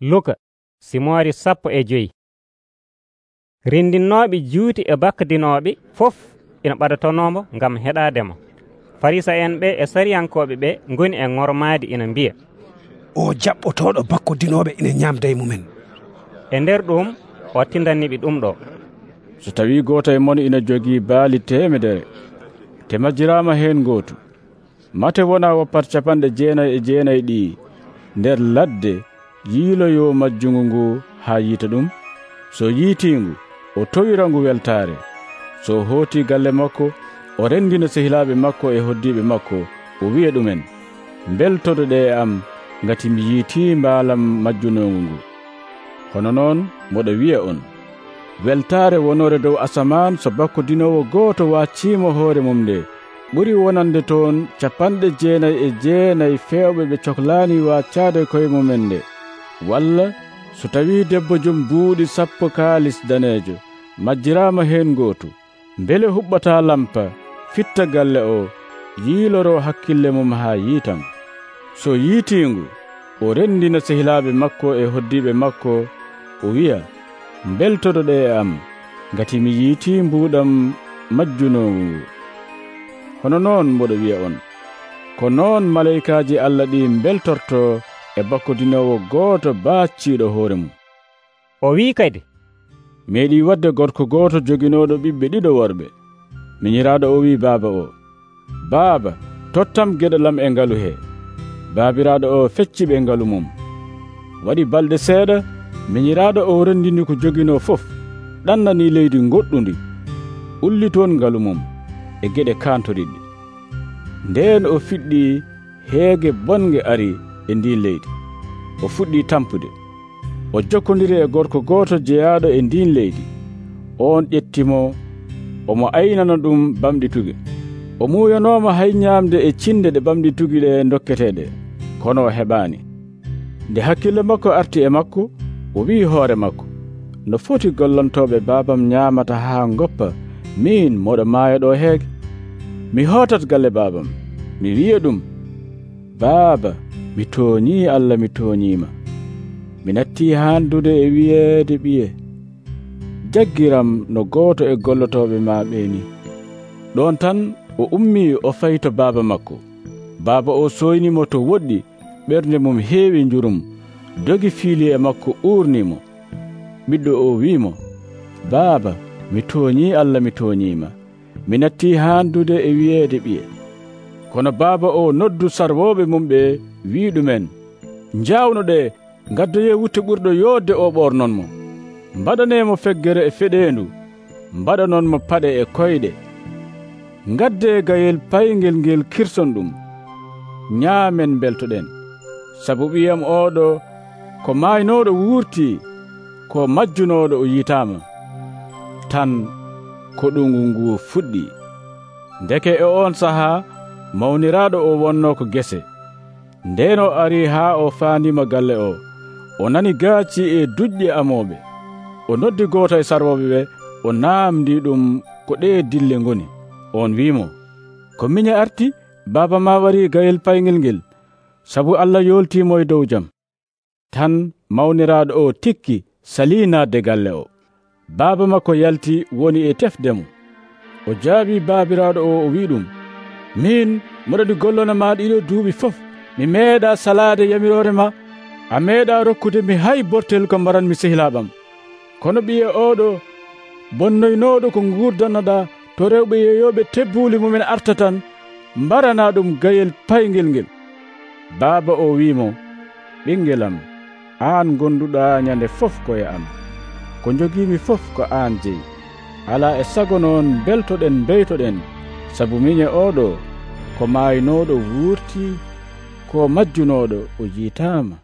luka simoore sappo e joyi. Rendinoɓe juuti e bakkadinoɓe fof ina ɓadatonomo ngam heɗademo farisa en ɓe e sariyankoɓe ɓe goni e ŋormade ina mbiya. O jaɓɓotoɗo bakkodinoɓe ina ñamda e mumen. E nder ɗum o tindanniɓe ɗum ɗo. So tawi goto e mon ina jogii baali temedere temajirama hen gootu mate wona woppat capanɗe jeenayi e jeenayi ɗi nder ladde yiiloyo majjungu ngu haa yiita ɗum. So yiitingu o towira ngu weltaare. So hooti galle makko o renndina sehilaaɓe makko e hoddiiɓe makko o wi'a ɗumen. Mbeltodoɗe e am ngati mi yiitii mbaalam majjunongu ngu. Hono noon moɗo wi'a on weltaare wonore dow asaman so bakkodinowo gooto waaciima hoore mum nde. Ɓuri wonande toon capanɗe jeenayi e jeenayi feewɓe ɓe cohlaani waacaade koye mumen nde. walla so tawi debbo jom buuɗi sappo kaalis danejo majjirama hen gotu mbele huɓɓata lampa fitta galle o yiiloro hakkille mum ha yiitan. So yiitingu o rendina sehilaɓe makko e hoddiɓe makko o wiya mbeltoɗoɗe e am ngati mi yiiti mbuɗam majjunongu ngu hono noon mboɗo wiya on. Ko noon maleykaji allah ɗi beltorto e bakkodinowo gooto baacciiɗo hoore mum. O wi'i kadi meeɗi wadde gorko gooto joginoɗo ɓiɓɓe ɗiɗo worɓe. Miñiraaɗo o wi'i baaba o. Baaba tottam geɗalam e ngalu hee baabiraaɗo o fecci ɓe ngalu mum. Waɗi balɗe seeɗa miñiraaɗo o renndini ko joginoo fof. Ɗannani leydi goɗɗundi ulli toon ngalu mum e geɗe kantoriɗɗi nden o fiɗɗi heege bonge ari. e ndin leydi. O fuɗɗi tampude. O jokkodiri e gorko gooto jeyaɗo e ndin leydi. On ƴettimo omo aynana ɗum bamɗi tugi o muyanoma hay ñamde e cinde ɗe bamɗi tugi ɗe dokketeɗe kono o heɓani. Nde hakkille makko arti e makko o wi hoore makko. No foti gollantoɓe babam ñamata ha goppa min moɗo maayo ɗo heege. Mi hotat galle babam mi wiya ɗum. Baaba mi tooñi allah mi tooñima mi natti handude e wiyeede ɓiye. Jaggiram no gooto e gollotoɓe ma ɓe ɗon tan o ummi o fayi to baaba makko. Baaba o soynimo to woɗɗi ɓernde mum heewi njurum. Dogi fiili e makko uurnimo. Ɓiɗɗo o wi'imo baaba mi tooñi allah mi tooñima mi natti handude e wiyeede ɓiye. kono baaba o noddu sarwoɓe mum ɓe wi ɗumen. Jawnoɗe gaddoye wutte ɓurɗo yodde o ɓornonmo mbaɗanemo feggere e feɗendu mbaɗanonmo paɗe e koyɗe. Gadde e gayel paygel ngel kirson ɗum. Ñaamen beltoɗen sabu ɓiyam oɗo ko maynoɗo wurti ko majjunoɗo o yitama tan ko ɗungu ngu fuɗɗi. Ndeke e on sahaa mawniraaɗo o wonno ko gese. Nden o ari haa o faandima galle o o nani gaaci e duƴƴe amooɓe. O noddi gooto e sarwoɓe ɓe o naamdi ɗum ko ɗe dille ngoni. On wi'imo ko miña arti baaba ma wari gayel payngel ngel. Sabu allah yoltimo e dow jam. Tan mawniraaɗo o tikki sali naatde galle o. Baaba makko yalti woni e tefde mum o jaabi baabiraaɗo o o wi'i ɗum min mboɗa ɗi gollono ma ɗiɗo duuɓi fof mi meeɗa salade yamirore ma a meeɗa rokkude mi hay bortel ko mbaranmi sehilaɓam kono ɓiye oɗo bonnoynoɗo ko gurdannoɗa to rewɓe yeyoɓe tebbuli mumen arta tan mbarana ɗum gayel paygel ngel. Baaba o wimo ɓinguelam an gonduɗa ñande fof koye am. Ko jogimi fof ko an jeeyi ala e sago noon beltoɗen beytoɗen sabu miñe oɗo ko maynoɗo wurti ko majjunoɗo o jiitama.